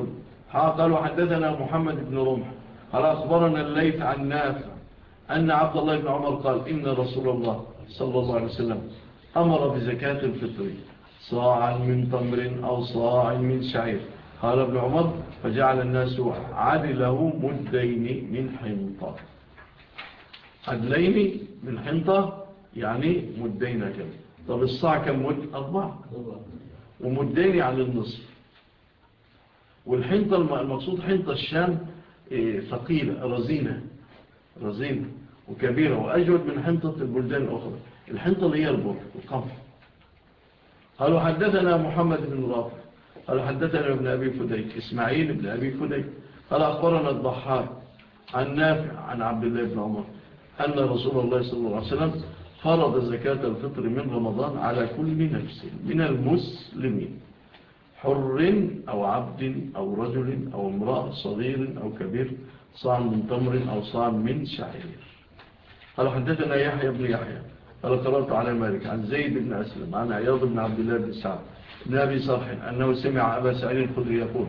Speaker 1: قال وحدثنا محمد بن رمح. قال أخبرنا الليث عن نافع. أن عبد الله بن عمر قال إن رسول الله صلى الله عليه وسلم أمر بزكاة الفطر. صاعا من تمر أو صاع من شعير. قال ابن عمر فجعل الناس عدله مدين من حمطة عدلين من حنطة يعني مدينة كده. طب الصاع كم مد؟ أربعة. ومدين يعني النصف. والحنطة المقصود حنطة الشام إيه، ثقيلة رزينة. رزينة وكبيرة وأجود من حنطة البلدان الأخرى. الحنطة اللي هي البر القمر قالوا حدثنا محمد بن رافع. قالوا حدثنا ابن أبي فديك إسماعيل ابن أبي فديك. قال أخبرنا الضحاك عن نافع عن عبد الله بن عمر. أن رسول الله صلى الله عليه وسلم فرض زكاة الفطر من رمضان على كل نفس من المسلمين حر أو عبد أو رجل أو امرأة صغير أو كبير صاع من تمر أو صاع من شعير. قال حدثنا يحيى بن يحيى قال قرأت على مالك عن زيد بن أسلم عن عياض بن عبد الله بن سعد بن أبي صرح أنه سمع أبا سعيد الخضر يقول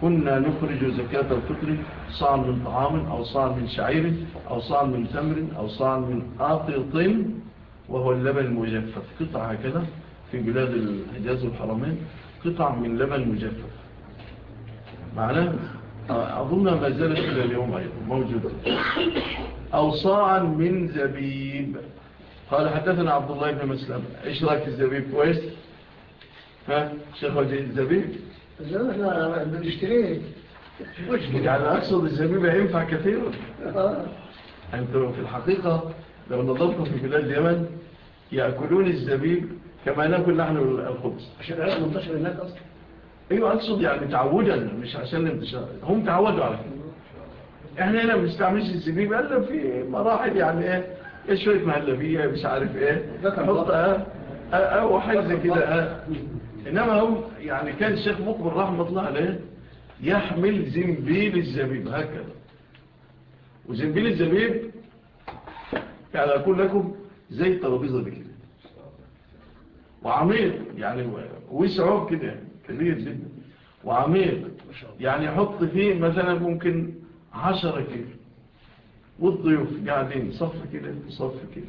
Speaker 1: كنا نخرج زكاة الفطر صاع من طعام أو صاع من شعير أو صاع من تمر أو صاع من آطط وهو اللبن المجفف. قطع هكذا في بلاد الحجاز والحرمين قطع من لبن مجفف. معناه أظن ما زالت إلى اليوم أيضا موجودة أو صاعا من زبيب. قال حدثنا عبد الله بن مسلم إيش رأيك الزبيب؟ كويس؟ ها شيخ وجه الزبيب؟
Speaker 3: لا إحنا بنشتريه
Speaker 1: يعني أقصد الزميمة ينفع كثيرا أنتم في الحقيقة لو نظرتم في بلاد اليمن يأكلون الزبيب كما نأكل نحن الخبز
Speaker 3: عشان العراق منتشر هناك أصلا
Speaker 1: أيوة أقصد يعني تعودا مش عشان الانتشار هم تعودوا على كده إحنا هنا بنستعملش الزبيب إلا في مراحل يعني إيه إيه شوية مهلبية مش عارف إيه حط آه آه كده آه إنما هو يعني كان الشيخ مقبل رحمة الله عليه يحمل زنبيل الزبيب هكذا. وزنبيل الزبيب يعني أقول لكم زي الترابيزة دي كده. وعميق يعني وسعه كده كبير جدا. وعميق يعني حط فيه مثلا ممكن عشرة كيلو. والضيوف قاعدين صف كده صف كده.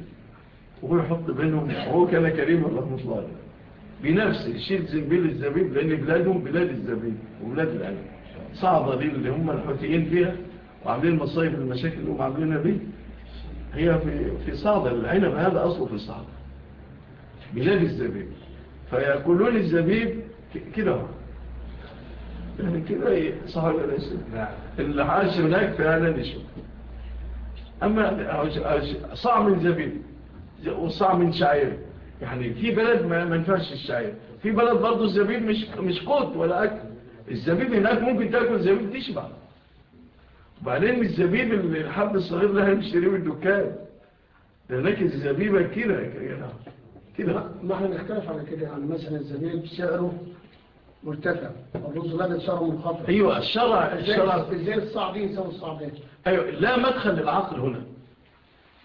Speaker 1: وهو يحط بينهم هو كان كريم الله مطلع بنفس يشيل زنبيل الزبيب لأن بلادهم بلاد الزبيب وبلاد العلم صعبة دي اللي هم الحوثيين فيها وعاملين مصايب المشاكل اللي هم عاملينها بيه هي في, في صعبة العنب هذا أصله في صعبة بلاد الزبيب فيأكلون الزبيب كده يعني كده صحيح ليس اللي عاش هناك فعلا يشوف أما صعب من زبيب وصاع من شعير يعني في بلد ما ينفعش الشعير. في بلد برضو الزبيب مش, مش قوت ولا أكل. الزبيب هناك ممكن تأكل زبيب تشبع. وبعدين الزبيب اللي الحب الصغير لها يشتريه من الدكان. لأنك الزبيبة كده
Speaker 4: كده. ما إحنا نختلف على كده. يعني مثلا الزبيب سعره مرتفع. الرز لابد سعره منخفض.
Speaker 1: أيوه الشرع الشرع
Speaker 4: إزاي الصعبين يساوي الصعبين
Speaker 1: أيوه لا مدخل للعقل هنا.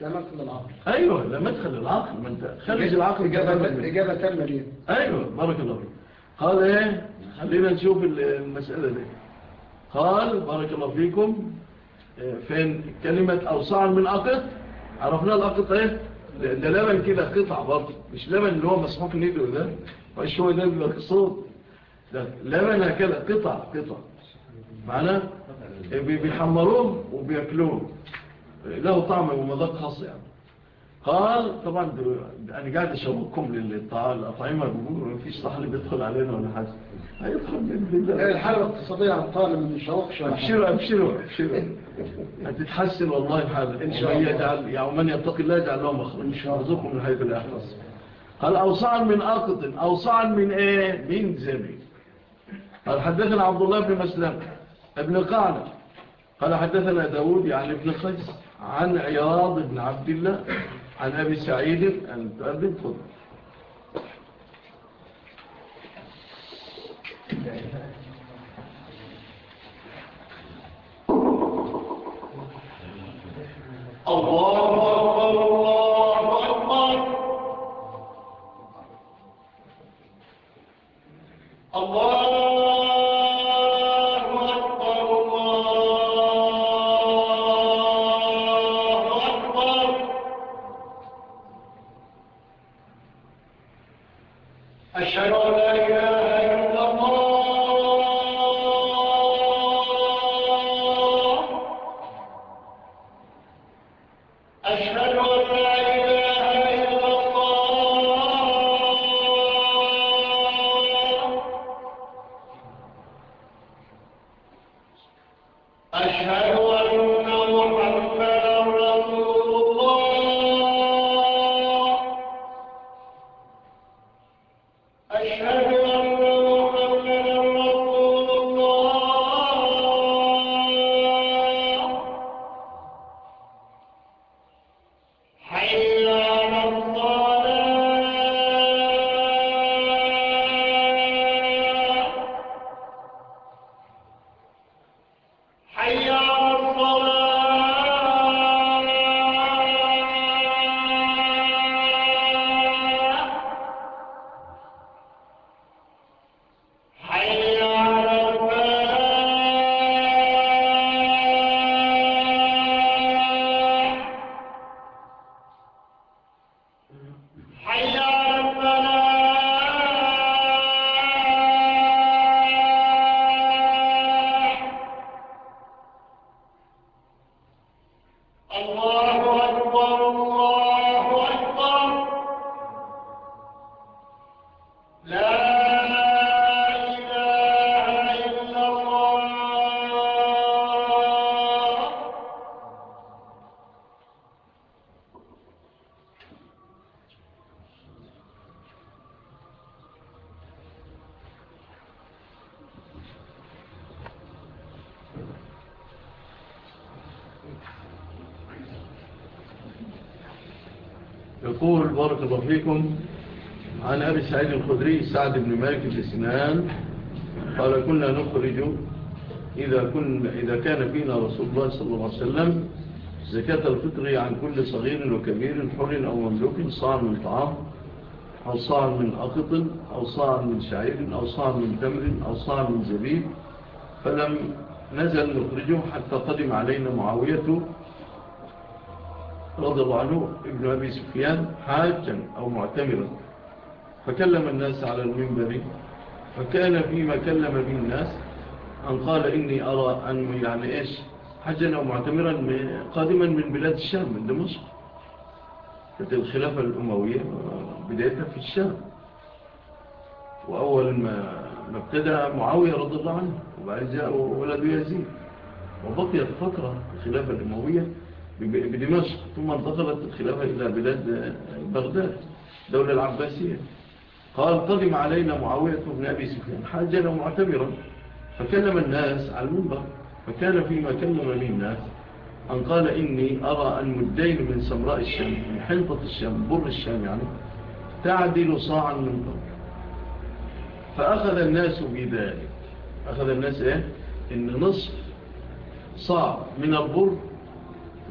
Speaker 4: لا مدخل العقل.
Speaker 1: أيوه لا مدخل العقل. ما أنت خارج العقل
Speaker 4: اجابه إجابة تامة دي
Speaker 1: أيوه بارك الله فيك. قال إيه؟ خلينا نشوف المسألة دي. قال بارك الله فيكم إيه، فين؟ كلمة اوصاع من أقط. عرفنا الأقط إيه؟ ده لبن كده قطع برضه. مش لبن اللي هو مسحوق نيده ده؟ مش هو ده بيبقى قصود ده لبن هكذا قطع قطع. معنا إيه، بيحمروه وبياكلوه. له طعم ومذاق خاص يعني. قال طبعا أنا قاعد اشوقكم للطعام الاطعمه بيقولوا ما فيش صحن بيدخل علينا ولا حاجة. هيدخل باذن
Speaker 4: الله الحالة الاقتصادية عن طالب من شوقش
Speaker 1: أبشروا أبشروا أبشروا. هتتحسن والله الحاله
Speaker 4: إن شاء الله.
Speaker 1: يجعل يعني من يتقي الله يجعل له مخرج إن شاء الله. من هيك الاحراس قال اوصى من اقد اوصى من إيه؟ من زمن قال حدثنا عبد الله بن مسلم ابن قعنه قال حدثنا داوود يعني ابن قيس. عن عياض بن عبد الله عن أبي سعيد المتقدم خطر
Speaker 3: الله أشهد أن
Speaker 1: يقول بارك الله فيكم. عن أبي سعيد الخدري سعد بن مالك الإسنان قال كنا نخرج إذا, كن إذا كان فينا رسول الله صلى الله عليه وسلم زكاة الفطر عن كل صغير وكبير حر أو مملوك صاع من طعام أو صاع من أقط أو صاع من شعير أو صاع من تمر أو صاع من زبيب. فلم نزل نخرجه حتى قدم علينا معاوية رضي الله عنه ابن أبي سفيان حاجا أو معتمرا. فكلم الناس على المنبر فكان فيما كلم به الناس أن قال إني أرى أن يعني إيش حجا أو معتمرا قادما من بلاد الشام من دمشق. كانت الخلافة الأموية بدايتها في الشام. وأول ما ابتدى معاوية رضي الله عنه وبعد جاء ولد يزيد. وبقيت فترة الخلافة الأموية بدمشق ثم انتقلت الخلافة إلى بلاد بغداد دولة العباسية. قال قدم علينا معاوية بن أبي سفيان. حاجنا معتبرا فكلم الناس على المنبر فكان فيما كلم من الناس أن قال إني أرى المدين من سمراء الشام من حنطة الشام بر الشام يعني تعدل صاعا من قبل فأخذ الناس بذلك. أخذ الناس إيه؟ إن نصف صاع من البر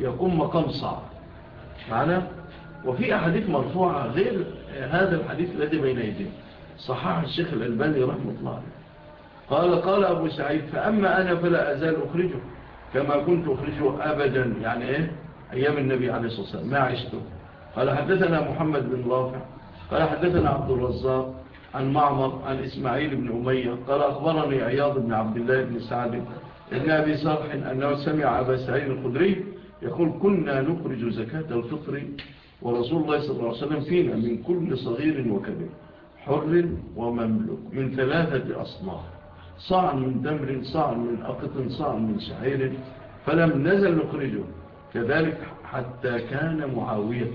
Speaker 1: يقوم مقام صعب. معنا؟ وفي أحاديث مرفوعة غير هذا الحديث الذي بين يديه. صحاح الشيخ الألباني رحمة الله عليه. قال قال أبو سعيد فأما أنا فلا أزال أخرجه كما كنت أخرجه أبدا يعني إيه؟ أيام النبي عليه الصلاة والسلام. ما عشته قال حدثنا محمد بن رافع. قال حدثنا عبد الرزاق عن معمر عن إسماعيل بن أمية. قال أخبرني عياض بن عبد الله بن سعد بن أبي صالح أنه سمع أبا سعيد الخدري يقول كنا نخرج زكاة الفطر ورسول الله صلى الله عليه وسلم فينا من كل صغير وكبير حر ومملوك من ثلاثة أصناف صاع من تمر صاع من أقط صاع من شعير فلم نزل نخرجه. كذلك حتى كان معاوية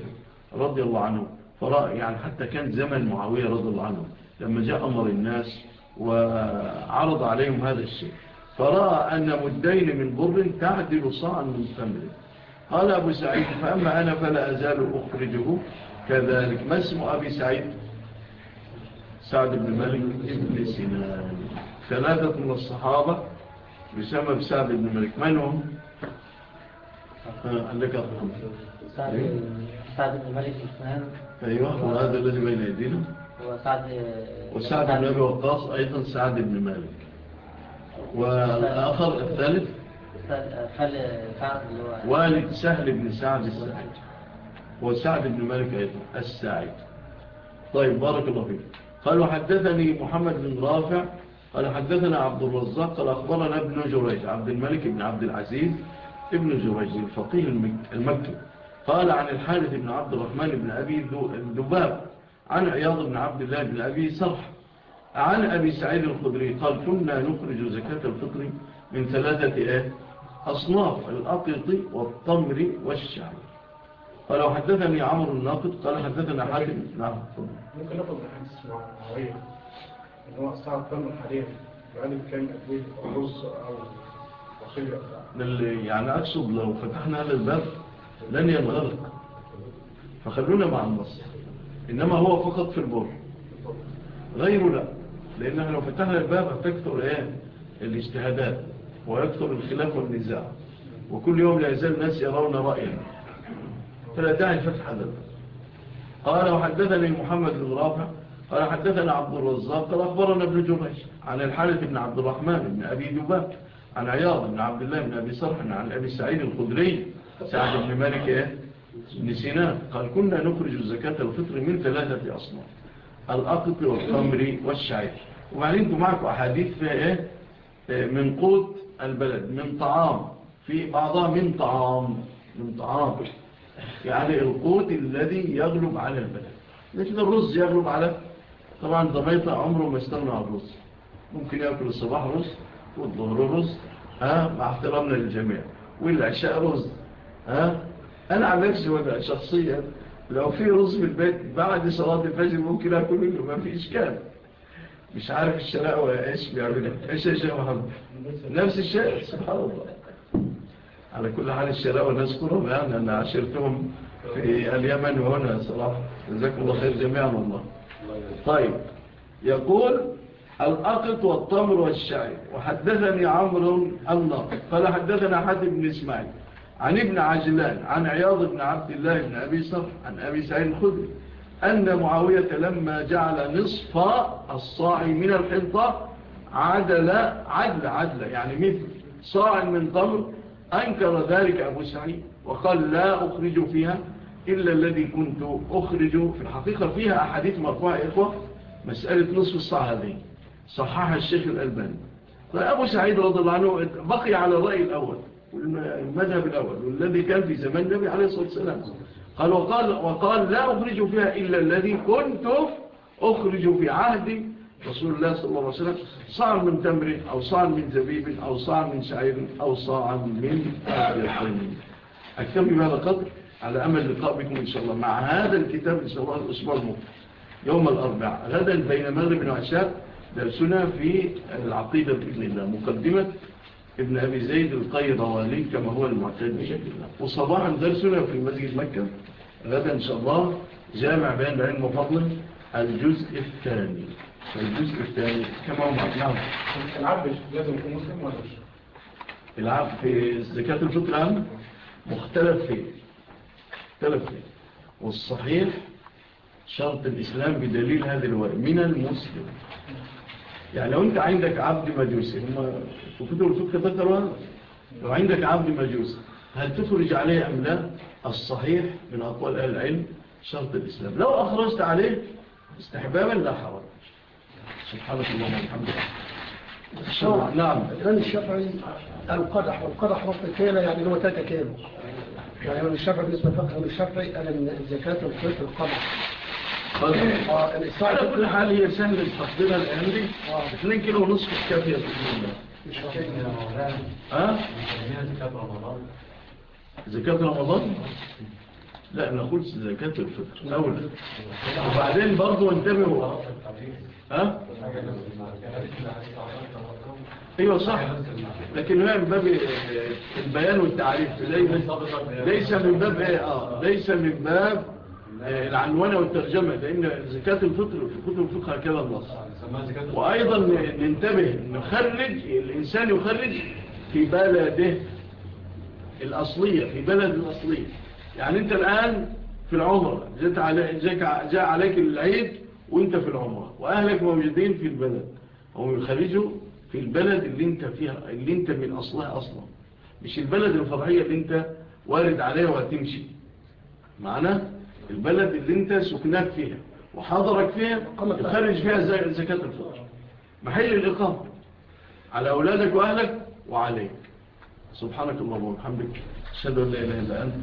Speaker 1: رضي الله عنه فرأى يعني حتى كان زمن معاوية رضي الله عنه لما جاء أمر الناس وعرض عليهم هذا الشيء فرأى أن مدين من بر تعدل صاعا من تمر. قال أبو سعيد فأما أنا فلا أزال أخرجه. كذلك ما اسم أبي سعيد؟ سعد بن مالك ابن سنان. ثلاثة من الصحابة بسبب سعد بن مالك من هم؟ آه، عندك أخوهم إيه؟
Speaker 5: سعد بن مالك سنان.
Speaker 1: أيوة وهذا الذي بين يدينا.
Speaker 5: وسعد
Speaker 1: بن أبي وقاص أيضا سعد بن مالك والآخر الثالث؟ والد سهل بن سعد السعد وسعد بن مالك أيضا طيب بارك الله فيك. قالوا حدثني محمد بن رافع. قال حدثنا عبد الرزاق. قال أخبرنا ابن جريج عبد الملك بن عبد العزيز ابن جريج الفقيه المكي. قال عن الحارث بن عبد الرحمن بن أبي الدباب عن عياض بن عبد الله بن أبي صرح عن أبي سعيد الخدري قال كنا نخرج زكاة الفطر من ثلاثة آه أصناف الأقض والطمر والشعر. فلو حدثني عمر الناقد قال حدثنا حاتم نعم.
Speaker 2: ممكن نقض بحديث مع معاوية إن هو أصنع الطمر يعني يعلم كام أدوية أو رز أو
Speaker 1: يعني أقصد لو فتحنا هذا الباب لن ينغلق. فخلونا مع النص. إنما هو فقط في البر. غيره لا. لأنه لو فتحنا الباب هتكثر الآن الاجتهادات. ويكثر الخلاف والنزاع. وكل يوم لا يزال الناس يرون رأيه فلا داعي فتح هذا قال وحدثني محمد بن رافع. قال حدثنا عبد الرزاق. قال أخبرنا ابن جريش عن الحالة بن عبد الرحمن بن أبي دباك عن عياض بن عبد الله بن أبي صرح عن أبي سعيد الخدري. سعد بن مالك إيه؟ سيناء قال كنا نخرج الزكاة الفطر من ثلاثة أصناف الأقط والتمر والشعير. وبعدين أنتم معكم أحاديث إيه؟, إيه؟ من قوت البلد من طعام في بعضها من طعام من طعام. يعني القوت الذي يغلب على البلد. مثل الرز يغلب على طبعا ضبيطة عمره ما استغنى على الرز. ممكن يأكل الصباح رز والظهر رز ها مع احترامنا للجميع. والعشاء رز ها. أنا عن نفسي وأنا شخصيا لو في رز في البيت بعد صلاة الفجر ممكن أكل منه ما في إشكال. مش عارف الشراء إيش بيعملها إيش يا شيخ محمد؟ نفس الشيء سبحان الله. على كل حال الشراء ونذكرهم يعني أنا عشرتهم في اليمن وهنا صراحة جزاكم الله خير جميعا والله. طيب. يقول الأقط والطمر والشعير وحدثني عمر الله. قال حدثنا حد بن إسماعيل عن ابن عجلان عن عياض بن عبد الله بن أبي صف عن أبي سعيد خذ أن معاوية لما جعل نصف الصاع من الحنطة عدل عدل عدل يعني مثل صاع من ضمر أنكر ذلك أبو سعيد وقال لا أخرج فيها إلا الذي كنت أخرج في الحقيقة فيها أحاديث مرفوعة إخوة مسألة نصف الصاع هذه. صححها الشيخ الألباني. فأبو سعيد رضي الله عنه بقي على الرأي الأول المذهب الأول والذي كان في زمان النبي عليه الصلاة والسلام. قال وقال, وقال لا أخرج فيها إلا الذي كنت أخرج في عهدي رسول الله صلى الله عليه وسلم صاع من تمر أو صاع من زبيب أو صاع من شعير أو صاع من أبيحين أكتمي بهذا قدر على أمل لقاء بكم إن شاء الله. مع هذا الكتاب إن شاء الله الأسبوع المقبل. يوم الأربع غدا بين مغرب وعشاء درسنا في العقيدة بإذن الله مقدمة ابن أبي زيد القيرواني كما هو المعتاد بشكل الله. وصباحا درسنا في مسجد مكة. غدا إن شاء الله جامع بين العلم وفضله الجزء الثاني. الجزء الثاني كما هو نعم
Speaker 2: العبد لازم يكون مسلم ولا مش
Speaker 1: العبد في زكاة الفطر العام مختلف فيه مختلف فيه والصحيح شرط الإسلام بدليل هذا الورق من المسلم يعني لو أنت عندك عبد مجوسي هم في كتب الفقه ذكروا لو عندك عبد مجوسي هل تخرج عليه أم لا الصحيح من أقوال أهل العلم شرط الإسلام لو أخرجت عليه استحبابا لا حرج سبحانك اللهم وبحمدك نعم.
Speaker 3: الإمام الشافعي القدح والقدح رفع كيلة يعني هو 3 كيلو يعني الإمام الشافعي بالنسبة لفقه الشافعي أنا من زكاة الفطر القدح
Speaker 1: على كل حال هي سهل تحضيرها الآن دي 2 آه. كيلو ونصف كافية.
Speaker 3: مش حكاية
Speaker 1: ها؟ زكاة رمضان زكاة رمضان؟ لا نقول زكاة الفطر أولا. وبعدين برضو انتبهوا. ها؟ أيوه صح. لكن هو من باب البيان والتعريف. ليس من باب إيه؟ آه. ليس من باب إيه؟ العنوانة والترجمة. لأن زكاة الفطر في كتب الفقه هكذا النص. وأيضا ننتبه نخرج الإنسان يخرج في بلده الأصلية في بلد الأصلية. يعني انت الآن في العمر جاء عليك العيد وانت في العمر وأهلك موجودين في البلد. هم يخرجوا في البلد اللي انت, فيها اللي انت من أصلها أصلا. مش البلد الفرعية اللي انت وارد عليها وهتمشي. معنا البلد اللي انت سكناك فيها وحضرك فيها خارج فيها زكاة الفطر. محل الإقامة على أولادك وأهلك وعليك. سبحانك اللهم وبحمدك أشهد أن لا إله إلا أنت.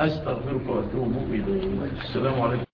Speaker 1: أستغفرك وأتوب إليه السلام عليكم.